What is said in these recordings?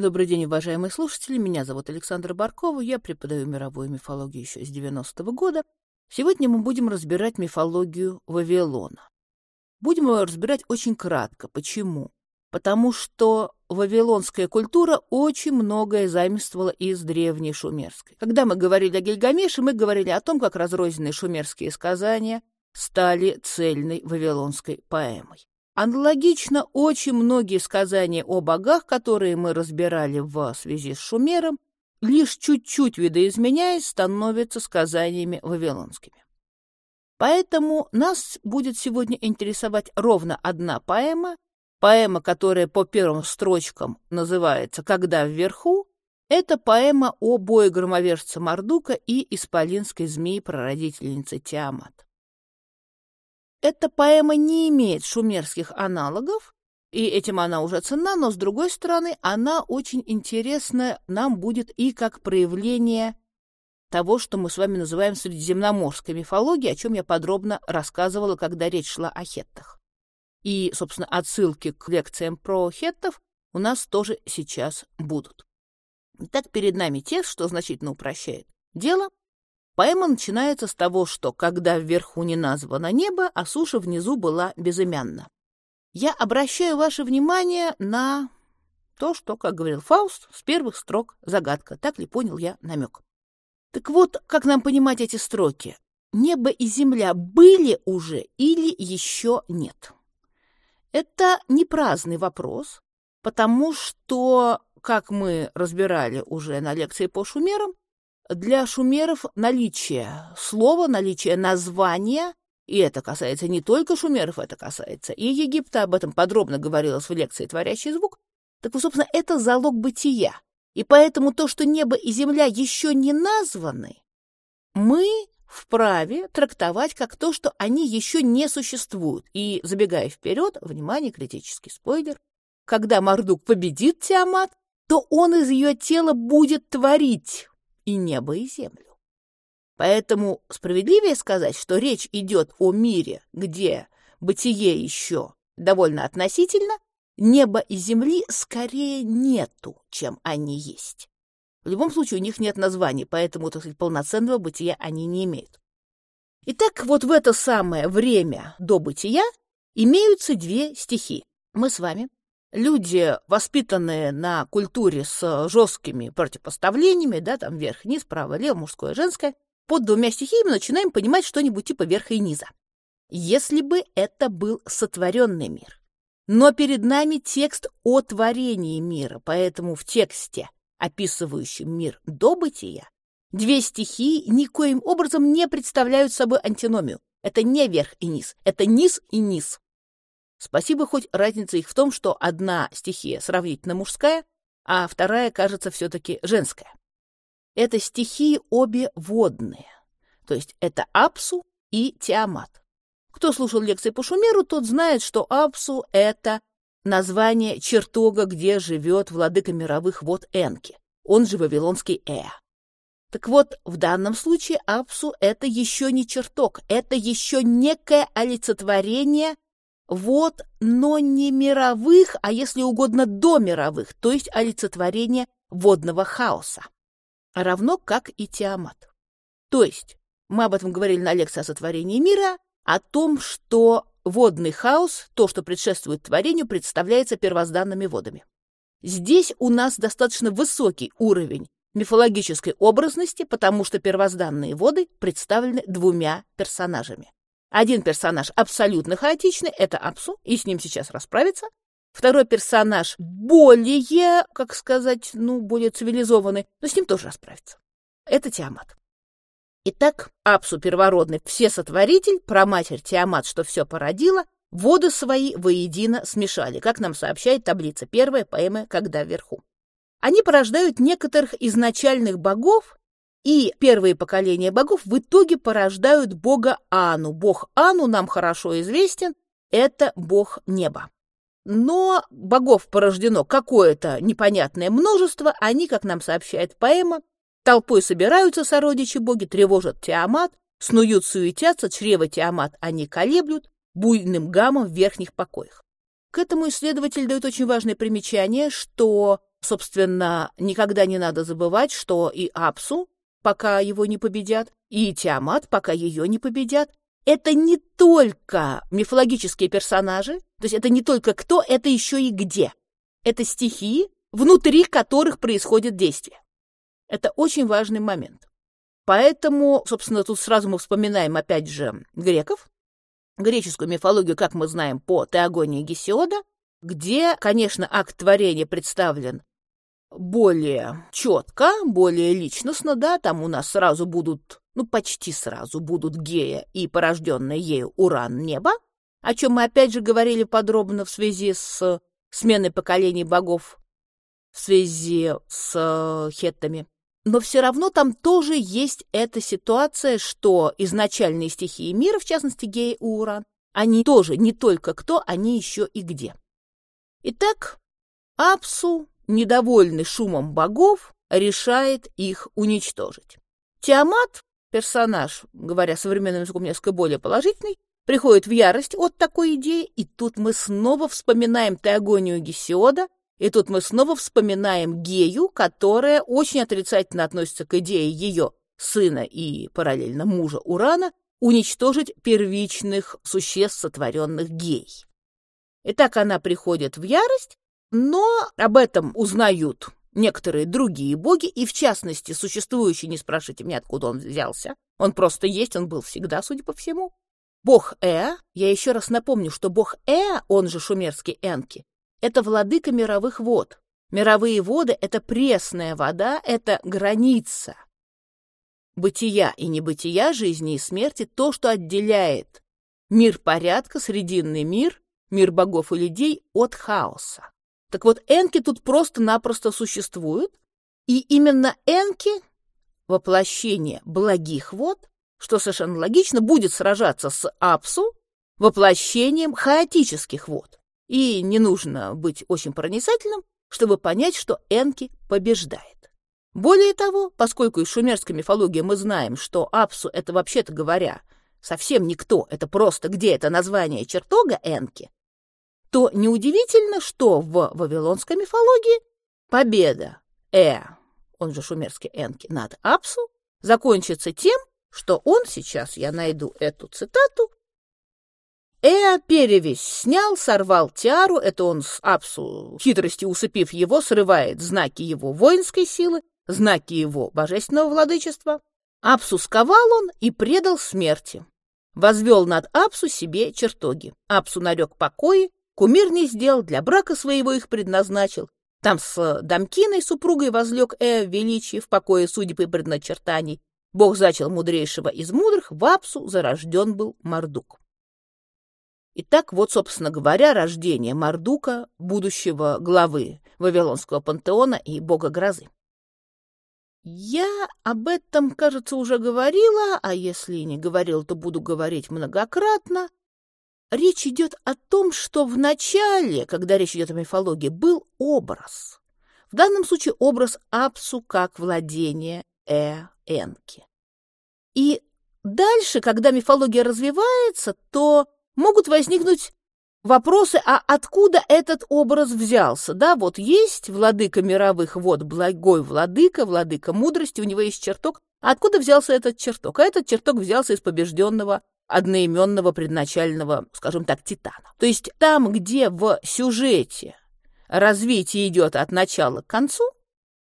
Добрый день, уважаемые слушатели. Меня зовут Александра Баркова. Я преподаю мировую мифологию еще с 90-го года. Сегодня мы будем разбирать мифологию Вавилона. Будем его разбирать очень кратко. Почему? Потому что вавилонская культура очень многое заимствовала из древней шумерской. Когда мы говорили о Гильгамеше, мы говорили о том, как разрозненные шумерские сказания стали цельной вавилонской поэмой. Аналогично очень многие сказания о богах, которые мы разбирали в связи с Шумером, лишь чуть-чуть видоизменяясь, становятся сказаниями вавилонскими. Поэтому нас будет сегодня интересовать ровно одна поэма, поэма, которая по первым строчкам называется «Когда вверху», это поэма о бое громовержца Мардука и исполинской змеи-прародительницы Тиамат. Эта поэма не имеет шумерских аналогов, и этим она уже ценна, но, с другой стороны, она очень интересна нам будет и как проявление того, что мы с вами называем средиземноморской мифологией, о чем я подробно рассказывала, когда речь шла о хеттах. И, собственно, отсылки к лекциям про хеттов у нас тоже сейчас будут. Итак, перед нами текст, что значительно упрощает дело, Поэма начинается с того, что когда вверху не названо небо, а суша внизу была безымянна. Я обращаю ваше внимание на то, что, как говорил Фауст, с первых строк загадка. Так ли понял я намек? Так вот, как нам понимать эти строки? Небо и земля были уже или еще нет? Это не праздный вопрос, потому что, как мы разбирали уже на лекции по шумерам, для шумеров наличие слова, наличие названия, и это касается не только шумеров, это касается и Египта, об этом подробно говорилось в лекции «Творящий звук», так, собственно, это залог бытия. И поэтому то, что небо и земля еще не названы, мы вправе трактовать как то, что они еще не существуют. И, забегая вперед, внимание, критический спойлер, когда Мардук победит Тиамат, то он из ее тела будет творить и небо, и землю. Поэтому справедливее сказать, что речь идет о мире, где бытие еще довольно относительно, неба и земли скорее нету, чем они есть. В любом случае у них нет названий, поэтому, так сказать, полноценного бытия они не имеют. Итак, вот в это самое время до бытия имеются две стихи. Мы с вами люди, воспитанные на культуре с жесткими противопоставлениями, да, там верх, низ, право, лево, мужское, женское, под двумя стихиями начинаем понимать что-нибудь типа верха и низа. Если бы это был сотворенный мир. Но перед нами текст о творении мира, поэтому в тексте, описывающем мир до бытия, две стихии никоим образом не представляют собой антиномию. Это не верх и низ, это низ и низ. Спасибо хоть разница их в том, что одна стихия сравнительно мужская, а вторая, кажется, все-таки женская. Это стихии обе водные, то есть это Апсу и Тиамат. Кто слушал лекции по Шумеру, тот знает, что Апсу — это название чертога, где живет владыка мировых вод Энки, он же Вавилонский Эа. Так вот, в данном случае Апсу — это еще не чертог, это еще некое олицетворение вот, но не мировых, а если угодно до мировых, то есть олицетворение водного хаоса. Равно как и Тиамат. То есть, мы об этом говорили на лекции о сотворении мира, о том, что водный хаос, то, что предшествует творению, представляется первозданными водами. Здесь у нас достаточно высокий уровень мифологической образности, потому что первозданные воды представлены двумя персонажами. Один персонаж абсолютно хаотичный, это Апсу, и с ним сейчас расправиться. Второй персонаж более, как сказать, ну, более цивилизованный, но с ним тоже расправиться. Это Тиамат. Итак, Апсу первородный, всесотворитель, проматерь Тиамат, что все породила, воды свои воедино смешали, как нам сообщает таблица первая поэмы «Когда вверху». Они порождают некоторых изначальных богов, и первые поколения богов в итоге порождают бога Ану. Бог Ану нам хорошо известен, это бог неба. Но богов порождено какое-то непонятное множество, они, как нам сообщает поэма, толпой собираются сородичи боги, тревожат Тиамат, снуют, суетятся, чрево Тиамат они колеблют буйным гамом в верхних покоях. К этому исследователь дает очень важное примечание, что Собственно, никогда не надо забывать, что и Апсу, пока его не победят, и Тиамат, пока ее не победят, это не только мифологические персонажи, то есть это не только кто, это еще и где. Это стихии, внутри которых происходит действие. Это очень важный момент. Поэтому, собственно, тут сразу мы вспоминаем опять же греков, греческую мифологию, как мы знаем, по Теогонии Гесиода, где, конечно, акт творения представлен более четко, более личностно, да, там у нас сразу будут, ну, почти сразу будут Гея и порожденная ею Уран небо, о чем мы опять же говорили подробно в связи с сменой поколений богов, в связи с хеттами. Но все равно там тоже есть эта ситуация, что изначальные стихии мира, в частности Гея и Уран, они тоже не только кто, они еще и где. Итак, Апсу недовольный шумом богов, решает их уничтожить. Тиамат, персонаж, говоря современным языком несколько более положительный, приходит в ярость от такой идеи, и тут мы снова вспоминаем Теогонию Гесиода, и тут мы снова вспоминаем Гею, которая очень отрицательно относится к идее ее сына и параллельно мужа Урана уничтожить первичных существ, сотворенных гей. Итак, она приходит в ярость но об этом узнают некоторые другие боги, и в частности существующий, не спрашивайте меня, откуда он взялся, он просто есть, он был всегда, судя по всему. Бог Э, я еще раз напомню, что бог Э, он же шумерский Энки, это владыка мировых вод. Мировые воды — это пресная вода, это граница бытия и небытия, жизни и смерти, то, что отделяет мир порядка, срединный мир, мир богов и людей от хаоса. Так вот, энки тут просто-напросто существуют, и именно энки, воплощение благих вод, что совершенно логично, будет сражаться с Апсу, воплощением хаотических вод. И не нужно быть очень проницательным, чтобы понять, что Энки побеждает. Более того, поскольку из шумерской мифологии мы знаем, что Апсу — это, вообще-то говоря, совсем никто, это просто где это название чертога Энки, то неудивительно, что в вавилонской мифологии победа Э, он же шумерский Энки, над Апсу, закончится тем, что он, сейчас я найду эту цитату, Эа перевесь снял, сорвал тиару, это он с Апсу, хитростью усыпив его, срывает знаки его воинской силы, знаки его божественного владычества. Апсу сковал он и предал смерти. Возвел над Апсу себе чертоги. Апсу нарек покои, Кумир не сделал, для брака своего их предназначил. Там с Дамкиной, супругой, возлег Э в величии, в покое судеб и предначертаний. Бог зачал мудрейшего из мудрых, в Апсу зарожден был Мардук. Итак, вот, собственно говоря, рождение Мардука, будущего главы Вавилонского пантеона и бога грозы. Я об этом, кажется, уже говорила, а если не говорила, то буду говорить многократно. Речь идет о том, что в начале, когда речь идет о мифологии, был образ. В данном случае образ Апсу как владение Э Энки. И дальше, когда мифология развивается, то могут возникнуть вопросы, а откуда этот образ взялся? Да, вот есть владыка мировых вод, благой владыка, владыка мудрости, у него есть чертог. А откуда взялся этот чертог? А этот чертог взялся из побежденного одноименного предначального, скажем так, титана. То есть там, где в сюжете развитие идет от начала к концу,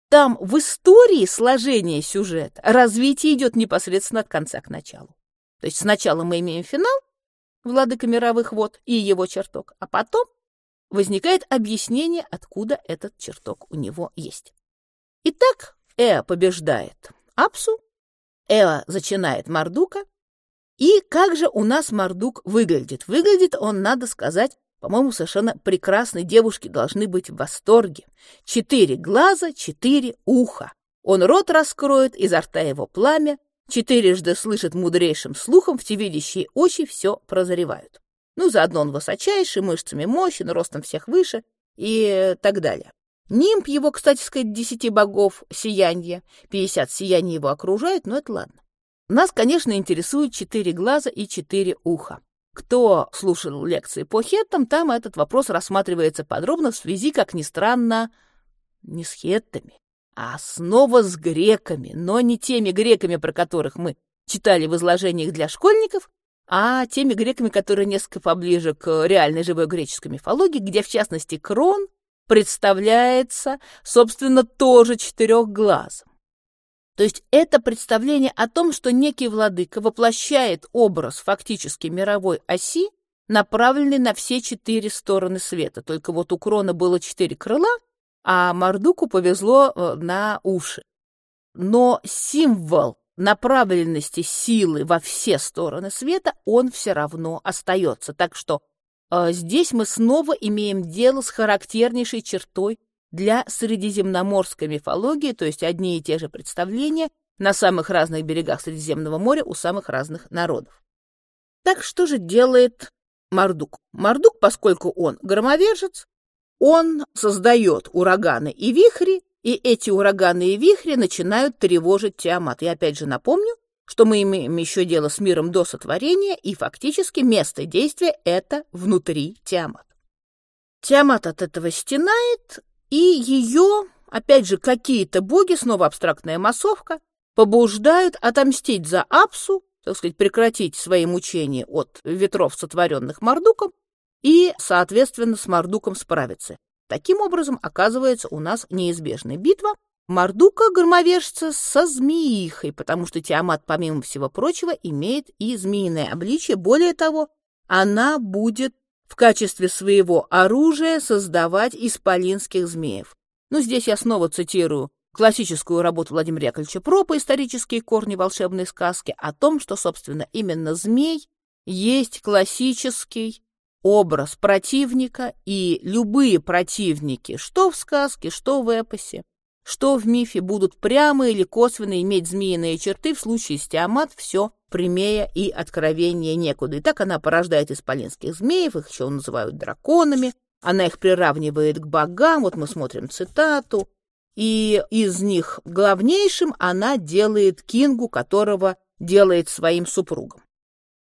там в истории сложения сюжета развитие идет непосредственно от конца к началу. То есть сначала мы имеем финал, владыка мировых вод и его чертог, а потом возникает объяснение, откуда этот чертог у него есть. Итак, Эа побеждает Апсу, Эа зачинает Мардука, и как же у нас Мардук выглядит? Выглядит он, надо сказать, по-моему, совершенно прекрасной девушки должны быть в восторге. Четыре глаза, четыре уха. Он рот раскроет, изо рта его пламя, четырежды слышит мудрейшим слухом, всевидящие очи все прозревают. Ну, заодно он высочайший, мышцами мощен, ростом всех выше и так далее. Нимб его, кстати сказать, десяти богов сиянья, пятьдесят сияний его окружают, но это ладно. Нас, конечно, интересуют четыре глаза и четыре уха. Кто слушал лекции по хеттам, там этот вопрос рассматривается подробно в связи, как ни странно, не с хеттами, а снова с греками, но не теми греками, про которых мы читали в изложениях для школьников, а теми греками, которые несколько поближе к реальной живой греческой мифологии, где, в частности, Крон представляется, собственно, тоже четырехглазым. То есть это представление о том, что некий владыка воплощает образ фактически мировой оси, направленный на все четыре стороны света. Только вот у Крона было четыре крыла, а Мардуку повезло э, на уши. Но символ направленности силы во все стороны света, он все равно остается. Так что э, здесь мы снова имеем дело с характернейшей чертой для средиземноморской мифологии, то есть одни и те же представления на самых разных берегах Средиземного моря у самых разных народов. Так что же делает Мардук? Мардук, поскольку он громовержец, он создает ураганы и вихри, и эти ураганы и вихри начинают тревожить Тиамат. Я опять же напомню, что мы имеем еще дело с миром до сотворения, и фактически место действия — это внутри Тиамат. Тиамат от этого стенает, и ее, опять же, какие-то боги, снова абстрактная массовка, побуждают отомстить за Апсу, так сказать, прекратить свои мучения от ветров, сотворенных Мардуком, и, соответственно, с Мардуком справиться. Таким образом, оказывается, у нас неизбежная битва Мардука громовержца со змеихой, потому что Тиамат, помимо всего прочего, имеет и змеиное обличие. Более того, она будет в качестве своего оружия создавать исполинских змеев. Ну, здесь я снова цитирую классическую работу Владимира Яковлевича Пропа «Исторические корни волшебной сказки» о том, что, собственно, именно змей есть классический образ противника, и любые противники, что в сказке, что в эпосе, что в мифе, будут прямо или косвенно иметь змеиные черты, в случае с Тиамат все прямее и откровение некуда. И так она порождает исполинских змеев, их еще называют драконами, она их приравнивает к богам, вот мы смотрим цитату, и из них главнейшим она делает Кингу, которого делает своим супругом.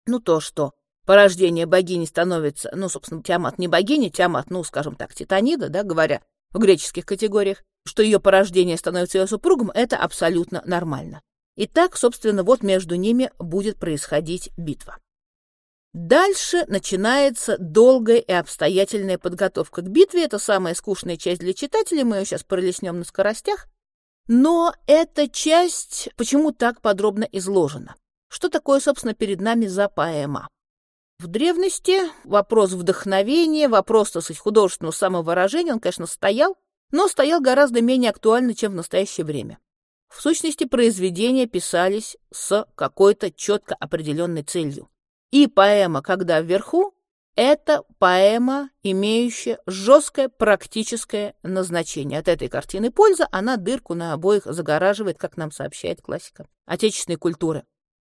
Ну, то, что порождение богини становится, ну, собственно, Тиамат не богиня, Тиамат, ну, скажем так, Титанида, да, говоря в греческих категориях, что ее порождение становится ее супругом, это абсолютно нормально. И так, собственно, вот между ними будет происходить битва. Дальше начинается долгая и обстоятельная подготовка к битве. Это самая скучная часть для читателей, мы ее сейчас пролеснем на скоростях. Но эта часть почему так подробно изложена? Что такое, собственно, перед нами за поэма? В древности вопрос вдохновения, вопрос, так художественного самовыражения, он, конечно, стоял, но стоял гораздо менее актуально, чем в настоящее время. В сущности, произведения писались с какой-то четко определенной целью. И поэма «Когда вверху» — это поэма, имеющая жесткое практическое назначение. От этой картины польза она дырку на обоих загораживает, как нам сообщает классика отечественной культуры.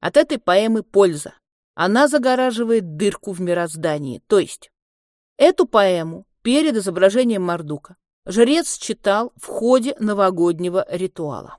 От этой поэмы польза. Она загораживает дырку в мироздании. То есть эту поэму перед изображением Мардука жрец читал в ходе новогоднего ритуала.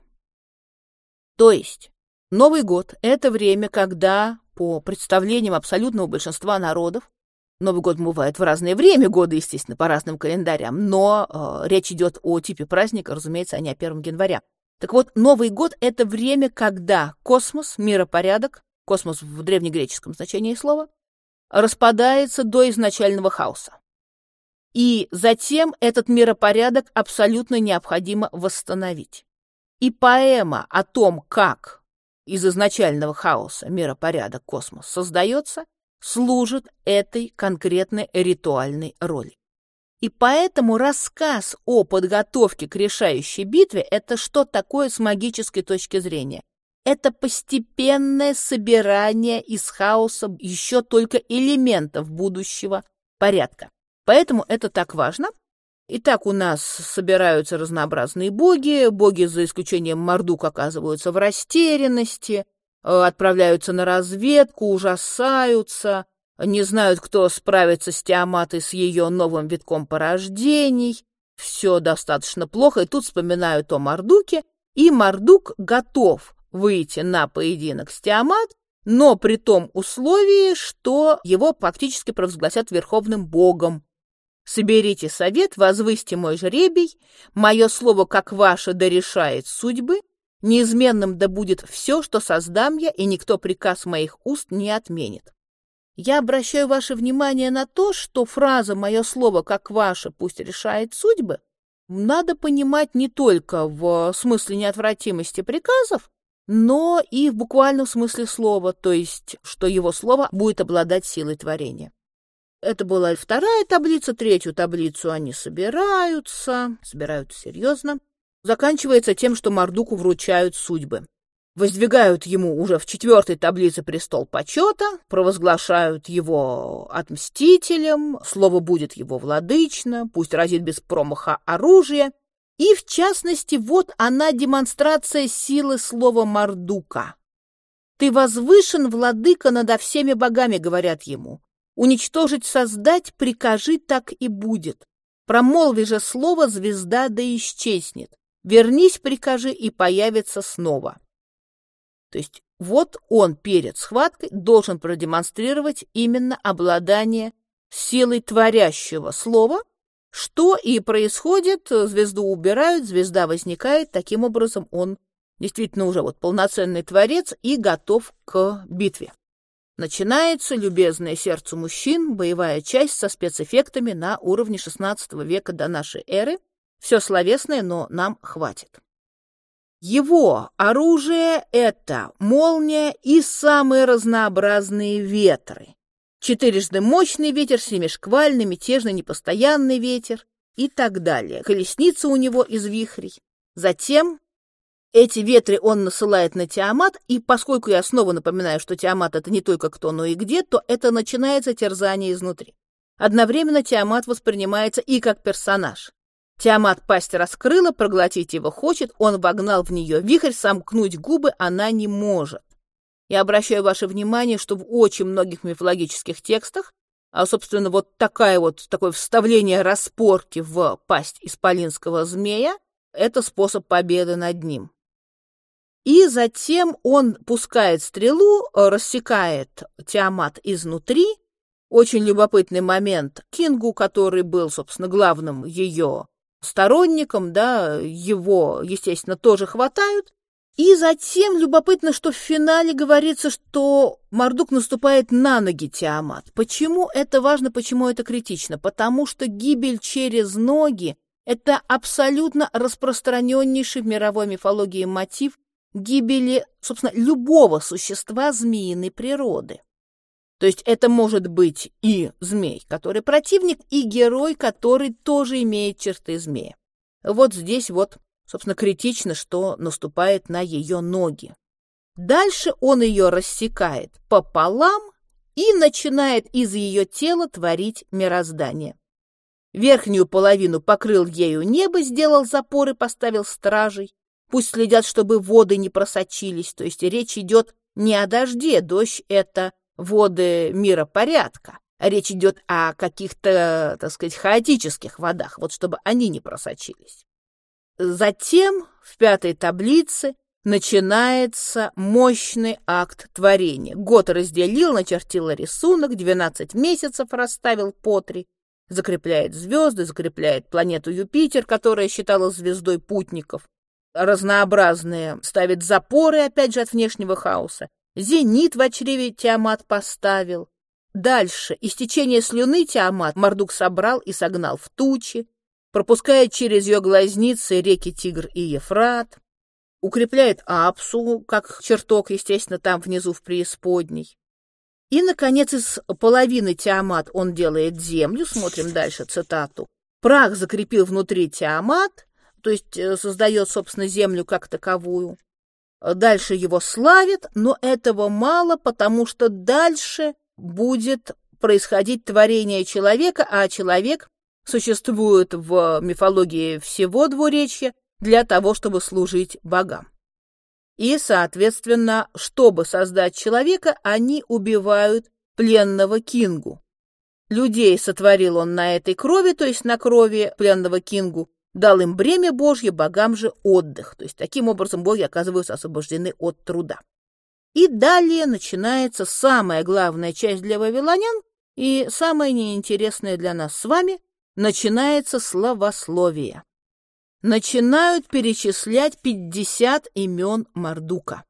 То есть Новый год — это время, когда, по представлениям абсолютного большинства народов, Новый год бывает в разное время года, естественно, по разным календарям, но э, речь идет о типе праздника, разумеется, а не о 1 января. Так вот, Новый год — это время, когда космос, миропорядок космос в древнегреческом значении слова, распадается до изначального хаоса. И затем этот миропорядок абсолютно необходимо восстановить. И поэма о том, как из изначального хаоса миропорядок космос создается, служит этой конкретной ритуальной роли. И поэтому рассказ о подготовке к решающей битве – это что такое с магической точки зрения? Это постепенное собирание из хаоса еще только элементов будущего порядка. Поэтому это так важно. Итак, у нас собираются разнообразные боги. Боги, за исключением Мордук, оказываются в растерянности, э, отправляются на разведку, ужасаются, не знают, кто справится с Тиаматой, с ее новым витком порождений. Все достаточно плохо, и тут вспоминают о Мордуке, и Мордук готов выйти на поединок с Тиамат, но при том условии, что его фактически провозгласят верховным богом. Соберите совет, возвысьте мой жребий, мое слово, как ваше, да решает судьбы, неизменным да будет все, что создам я, и никто приказ моих уст не отменит. Я обращаю ваше внимание на то, что фраза «мое слово, как ваше, пусть решает судьбы» надо понимать не только в смысле неотвратимости приказов, но и в буквальном смысле слова, то есть, что его слово будет обладать силой творения. Это была вторая таблица, третью таблицу они собираются, собираются серьезно. Заканчивается тем, что Мардуку вручают судьбы. Воздвигают ему уже в четвертой таблице престол почета, провозглашают его отмстителем, слово будет его владычно, пусть разит без промаха оружие. И, в частности, вот она демонстрация силы слова Мардука. «Ты возвышен, владыка, надо всеми богами», — говорят ему. Уничтожить, создать, прикажи, так и будет. Промолви же слово, звезда да исчезнет. Вернись, прикажи, и появится снова. То есть вот он перед схваткой должен продемонстрировать именно обладание силой творящего слова, что и происходит, звезду убирают, звезда возникает, таким образом он действительно уже вот полноценный творец и готов к битве. Начинается любезное сердцу мужчин боевая часть со спецэффектами на уровне XVI века до нашей эры. Все словесное, но нам хватит. Его оружие — это молния и самые разнообразные ветры. Четырежды мощный ветер, семишквальный, мятежный, непостоянный ветер и так далее. Колесница у него из вихрей. Затем эти ветры он насылает на Тиамат, и поскольку я снова напоминаю, что Тиамат — это не только кто, но и где, то это начинается терзание изнутри. Одновременно Тиамат воспринимается и как персонаж. Тиамат пасть раскрыла, проглотить его хочет, он вогнал в нее вихрь, сомкнуть губы она не может. Я обращаю ваше внимание, что в очень многих мифологических текстах, а, собственно, вот такая вот, такое вставление распорки в пасть исполинского змея, это способ победы над ним. И затем он пускает стрелу, рассекает Тиамат изнутри. Очень любопытный момент. Кингу, который был, собственно, главным ее сторонником, да, его, естественно, тоже хватают. И затем любопытно, что в финале говорится, что Мардук наступает на ноги Тиамат. Почему это важно, почему это критично? Потому что гибель через ноги – это абсолютно распространеннейший в мировой мифологии мотив гибели, собственно, любого существа змеиной природы. То есть это может быть и змей, который противник, и герой, который тоже имеет черты змея. Вот здесь вот, собственно, критично, что наступает на ее ноги. Дальше он ее рассекает пополам и начинает из ее тела творить мироздание. Верхнюю половину покрыл ею небо, сделал запоры, поставил стражей. Пусть следят, чтобы воды не просочились, то есть речь идет не о дожде, дождь — это воды мира порядка, речь идет о каких-то, так сказать, хаотических водах, вот чтобы они не просочились. Затем в пятой таблице начинается мощный акт творения. Год разделил, начертил рисунок, 12 месяцев расставил по три, закрепляет звезды, закрепляет планету Юпитер, которая считалась звездой путников, разнообразные, ставит запоры, опять же, от внешнего хаоса. Зенит в чреве Тиамат поставил. Дальше истечение слюны Тиамат Мордук собрал и согнал в тучи, пропускает через ее глазницы реки Тигр и Ефрат, укрепляет Апсу, как чертог, естественно, там внизу в преисподней. И, наконец, из половины Тиамат он делает землю, смотрим дальше цитату. Прах закрепил внутри Тиамат, то есть э, создает, собственно, землю как таковую. Дальше его славят, но этого мало, потому что дальше будет происходить творение человека, а человек существует в мифологии всего двуречья для того, чтобы служить богам. И, соответственно, чтобы создать человека, они убивают пленного Кингу. Людей сотворил он на этой крови, то есть на крови пленного Кингу, дал им бремя Божье, богам же отдых. То есть таким образом боги оказываются освобождены от труда. И далее начинается самая главная часть для вавилонян и самая неинтересная для нас с вами начинается словословие. Начинают перечислять 50 имен Мардука.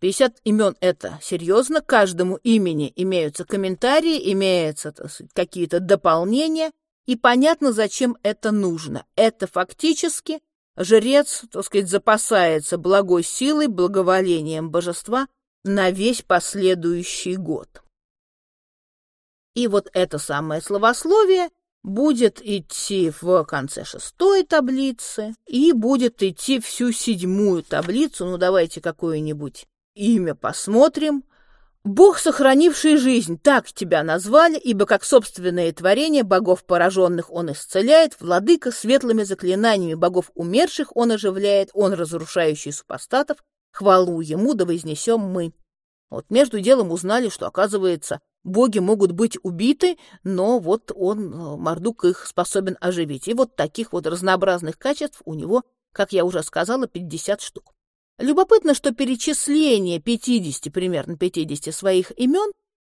50 имен — это серьезно, каждому имени имеются комментарии, имеются какие-то дополнения, и понятно, зачем это нужно. Это фактически жрец, так сказать, запасается благой силой, благоволением божества на весь последующий год. И вот это самое словословие будет идти в конце шестой таблицы и будет идти всю седьмую таблицу. Ну, давайте какое-нибудь имя посмотрим. Бог, сохранивший жизнь, так тебя назвали, ибо как собственное творение богов пораженных он исцеляет, владыка светлыми заклинаниями богов умерших он оживляет, он разрушающий супостатов, хвалу ему да вознесем мы. Вот между делом узнали, что, оказывается, боги могут быть убиты, но вот он, э, Мардук, их способен оживить. И вот таких вот разнообразных качеств у него, как я уже сказала, 50 штук. Любопытно, что перечисление 50, примерно 50 своих имен,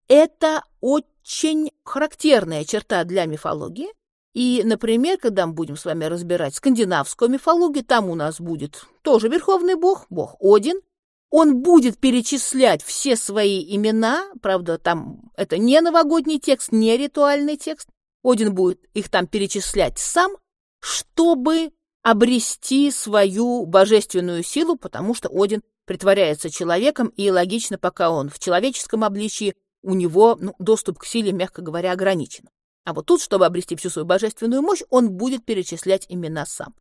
это очень характерная черта для мифологии. И, например, когда мы будем с вами разбирать скандинавскую мифологию, там у нас будет тоже верховный бог, бог Один. Он будет перечислять все свои имена, правда, там это не новогодний текст, не ритуальный текст. Один будет их там перечислять сам, чтобы обрести свою божественную силу, потому что Один притворяется человеком, и логично, пока он в человеческом обличии, у него ну, доступ к силе, мягко говоря, ограничен. А вот тут, чтобы обрести всю свою божественную мощь, он будет перечислять имена сам.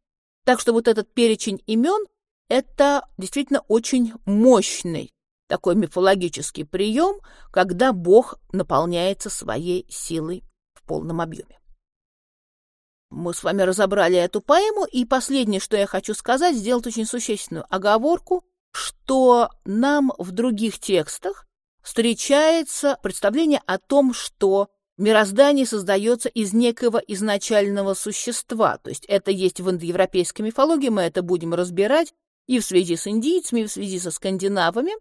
Так что вот этот перечень имен – это действительно очень мощный такой мифологический прием, когда Бог наполняется своей силой в полном объеме. Мы с вами разобрали эту поэму, и последнее, что я хочу сказать, сделать очень существенную оговорку, что нам в других текстах встречается представление о том, что мироздание создается из некого изначального существа. То есть это есть в индоевропейской мифологии, мы это будем разбирать и в связи с индийцами, и в связи со скандинавами.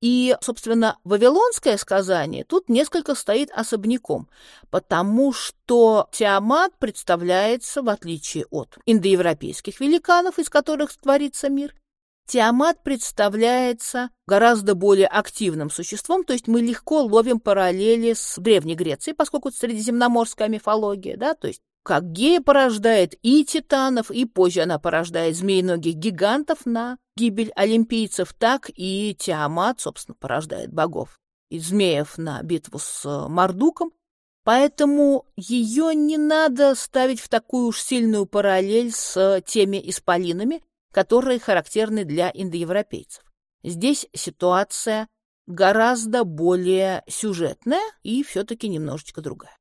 И, собственно, вавилонское сказание тут несколько стоит особняком, потому что Тиамат представляется, в отличие от индоевропейских великанов, из которых творится мир, Тиамат представляется гораздо более активным существом, то есть мы легко ловим параллели с Древней Грецией, поскольку это средиземноморская мифология, да, то есть как Гея порождает и титанов, и позже она порождает змеиногих гигантов на гибель олимпийцев, так и Тиамат, собственно, порождает богов и змеев на битву с э, Мардуком. Поэтому ее не надо ставить в такую уж сильную параллель с теми исполинами, которые характерны для индоевропейцев. Здесь ситуация гораздо более сюжетная и все-таки немножечко другая.